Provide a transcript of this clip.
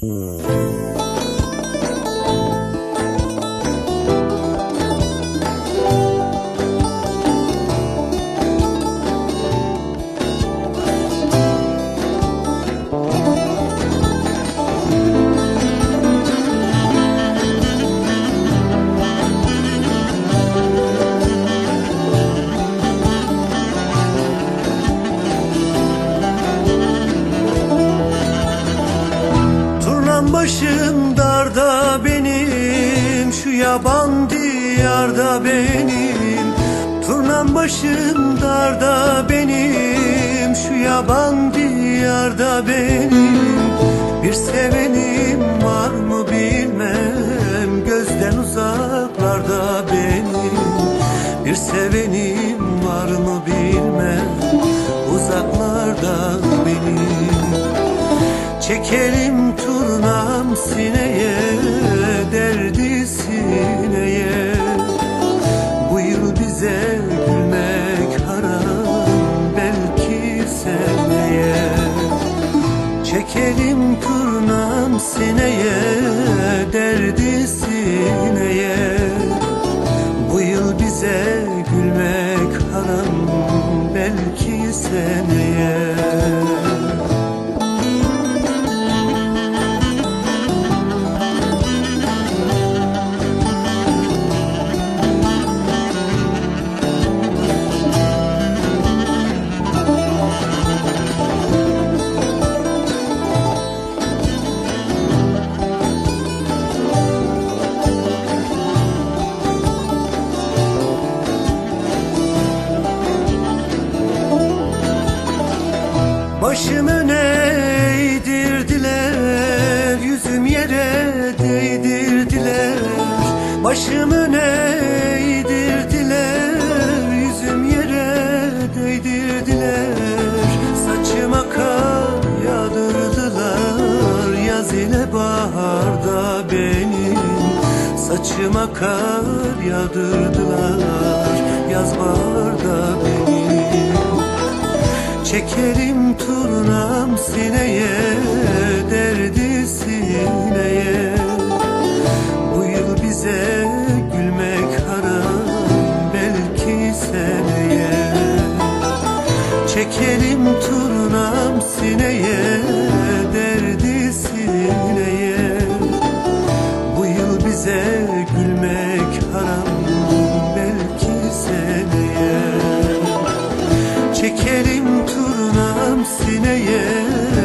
Turnam başım darda benim Şu yaban diyarda benim. Turnam başım darda benim Şu yaban diyarda benim. Bir sevenim var mı bilmem Gözden uzaklarda benim. Bir sevenim var mı bilmem Uzaklarda benim. Çekelim turnam sineye Derdi sineye. Bu yıl bize gülmek haram Belki seneye Çekelim turnam sineye Derdi sineye. Bu yıl bize gülmek haram Belki seneye Başım öne eğdirdiler Yüzüm yere değdirdiler. Başım öne eğdirdiler Yüzüm yere değdirdiler. Saçıma kar yağdırdılar Yaz ile baharda benim Saçıma kar yağdırdılar Yaz baharda benim Çekerim turnam sineye derdi sineye. Bu yıl bize gülmek haram belki seneye Çekerim turnam sineye sineye